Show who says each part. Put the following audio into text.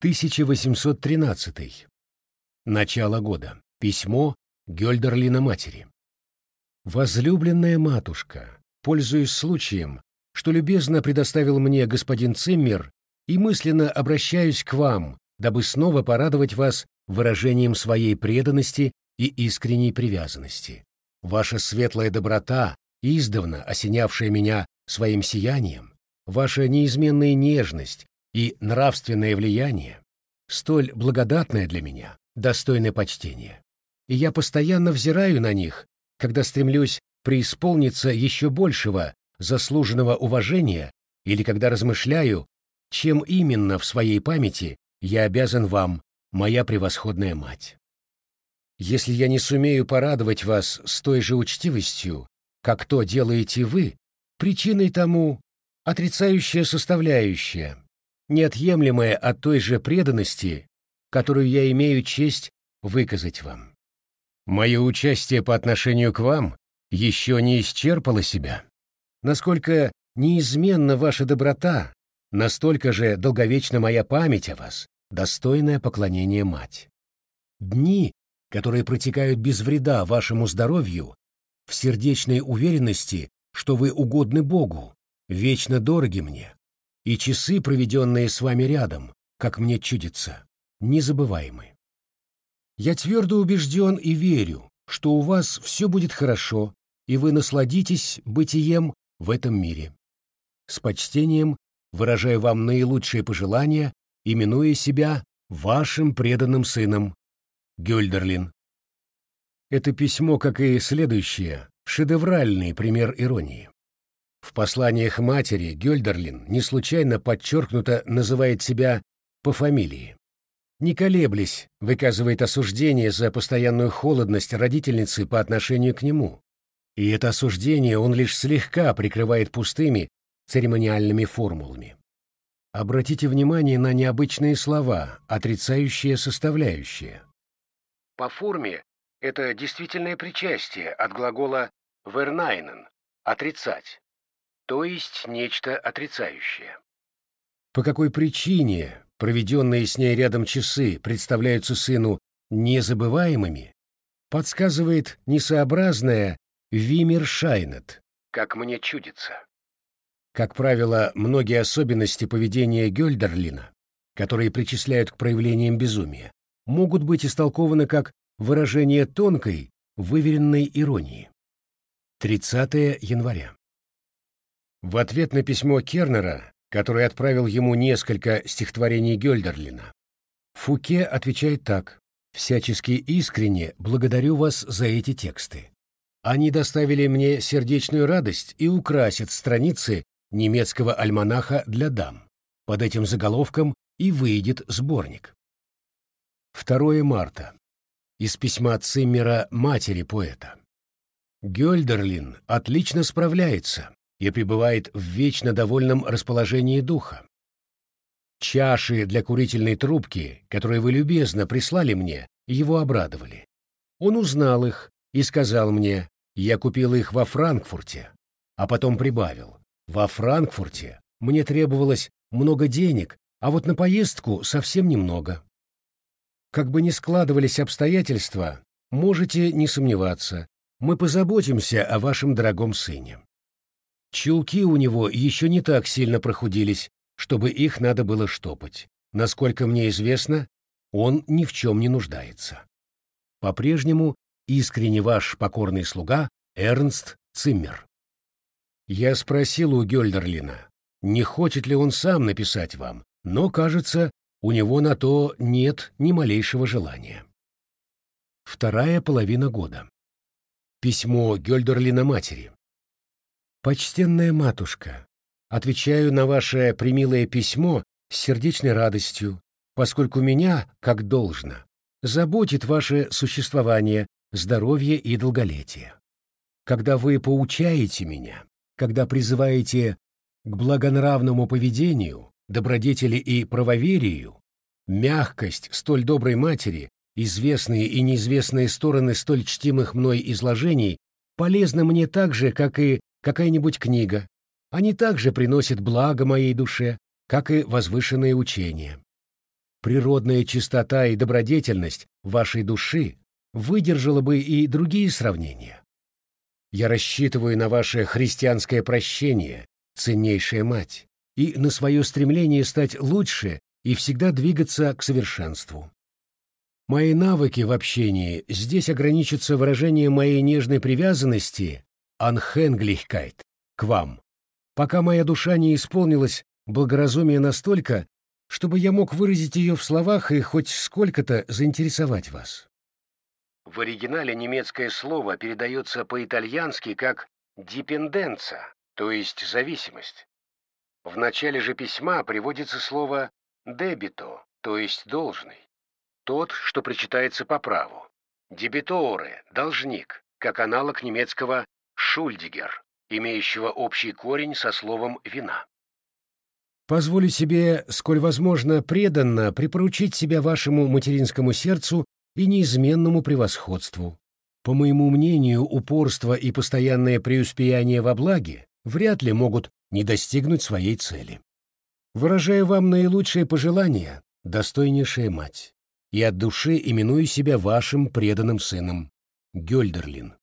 Speaker 1: 1813. Начало года. Письмо Гёльдерлина матери. Возлюбленная матушка, пользуясь случаем, что любезно предоставил мне господин Циммер, и мысленно обращаюсь к вам, дабы снова порадовать вас выражением своей преданности и искренней привязанности. Ваша светлая доброта, издавна осенявшая меня своим сиянием, ваша неизменная нежность и нравственное влияние, столь благодатное для меня, достойное почтения. И я постоянно взираю на них, когда стремлюсь преисполниться еще большего заслуженного уважения или когда размышляю, чем именно в своей памяти я обязан вам, моя превосходная мать. Если я не сумею порадовать вас с той же учтивостью, как то делаете вы, причиной тому отрицающая составляющая, неотъемлемая от той же преданности, которую я имею честь выказать вам. Мое участие по отношению к вам еще не исчерпало себя. Насколько неизменна ваша доброта, настолько же долговечна моя память о вас, достойное поклонение мать. Дни, которые протекают без вреда вашему здоровью, в сердечной уверенности, что вы угодны Богу, вечно дороги мне, и часы, проведенные с вами рядом, как мне чудится, незабываемы. Я твердо убежден и верю, что у вас все будет хорошо, и вы насладитесь бытием в этом мире. С почтением выражаю вам наилучшие пожелания, именуя себя вашим преданным сыном, Гюльдерлин. Это письмо, как и следующее, шедевральный пример иронии. В посланиях матери Гюльдерлин не случайно подчеркнуто называет себя по фамилии. Не колеблясь, выказывает осуждение за постоянную холодность родительницы по отношению к нему. И это осуждение он лишь слегка прикрывает пустыми церемониальными формулами. Обратите внимание на необычные слова, отрицающие составляющие. По форме это действительное причастие от глагола «вернайнен» — «отрицать», то есть нечто отрицающее. По какой причине проведенные с ней рядом часы представляются сыну незабываемыми, подсказывает несообразное «вимершайнет», как мне чудится. Как правило, многие особенности поведения Гёльдерлина, которые причисляют к проявлениям безумия, могут быть истолкованы как выражение тонкой, выверенной иронии. 30 января. В ответ на письмо Кернера, который отправил ему несколько стихотворений Гёльдерлина, Фуке отвечает так. «Всячески искренне благодарю вас за эти тексты. Они доставили мне сердечную радость и украсят страницы немецкого альманаха для дам. Под этим заголовком и выйдет сборник. 2 марта. Из письма Циммера матери поэта. Гёльдерлин отлично справляется и пребывает в вечно довольном расположении духа. Чаши для курительной трубки, которые вы любезно прислали мне, его обрадовали. Он узнал их и сказал мне, я купил их во Франкфурте, а потом прибавил. Во Франкфурте мне требовалось много денег, а вот на поездку совсем немного. Как бы ни складывались обстоятельства, можете не сомневаться, мы позаботимся о вашем дорогом сыне. Чулки у него еще не так сильно прохудились, чтобы их надо было штопать. Насколько мне известно, он ни в чем не нуждается. По-прежнему искренне ваш покорный слуга Эрнст Циммер. Я спросил у Гёльдерлина, не хочет ли он сам написать вам, но, кажется, у него на то нет ни малейшего желания. Вторая половина года. Письмо Гёльдерлина матери. «Почтенная матушка, отвечаю на ваше примилое письмо с сердечной радостью, поскольку меня, как должно, заботит ваше существование, здоровье и долголетие. Когда вы поучаете меня, когда призываете к благонравному поведению, добродетели и правоверию, мягкость столь доброй матери, известные и неизвестные стороны столь чтимых мной изложений полезны мне так же, как и какая-нибудь книга. Они также приносят благо моей душе, как и возвышенные учения. природная чистота и добродетельность вашей души выдержала бы и другие сравнения. Я рассчитываю на ваше христианское прощение, ценнейшая мать, и на свое стремление стать лучше и всегда двигаться к совершенству. Мои навыки в общении здесь ограничатся выражением моей нежной привязанности «Анхенглихкайт» к вам, пока моя душа не исполнилась благоразумия настолько, чтобы я мог выразить ее в словах и хоть сколько-то заинтересовать вас. В оригинале немецкое слово передается по-итальянски как «дипенденца», то есть «зависимость». В начале же письма приводится слово «дебито», то есть «должный», тот, что причитается по праву. «Дебиторе» — «должник», как аналог немецкого «шульдигер», имеющего общий корень со словом «вина». Позволю себе, сколь возможно, преданно припоручить себя вашему материнскому сердцу и неизменному превосходству. По моему мнению, упорство и постоянное преуспеяние во благе вряд ли могут не достигнуть своей цели. Выражаю вам наилучшие пожелания, достойнейшая мать, и от души именую себя вашим преданным сыном, Гёльдерлин.